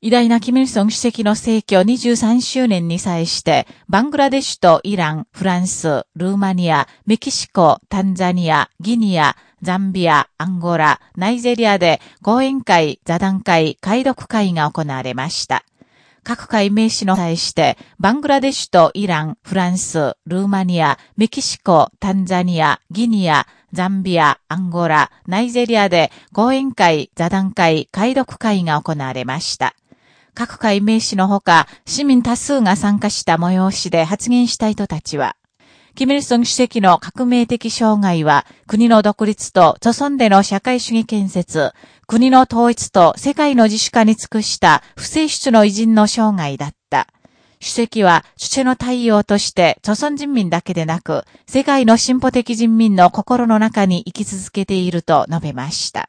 偉大なキム・イルソン主席の逝去23周年に際して、バングラデシュとイラン、フランス、ルーマニア、メキシコ、タンザニア、ギニア、ザンビア、アンゴラ、ナイジェリアで講演会、座談会、解読会が行われました。各界名詞の対して、バングラデシュとイラン、フランス、ルーマニア、メキシコ、タンザニア、ギニア、ザンビア、アンゴラ、ナイジェリアで講演会、座談会、解読会が行われました。各界名士のほか、市民多数が参加した催しで発言した人たちは、キム・イルソン主席の革命的障害は、国の独立と、著村での社会主義建設、国の統一と世界の自主化に尽くした不正出の偉人の生涯だった。主席は主者の対応として、著村人民だけでなく、世界の進歩的人民の心の中に生き続けていると述べました。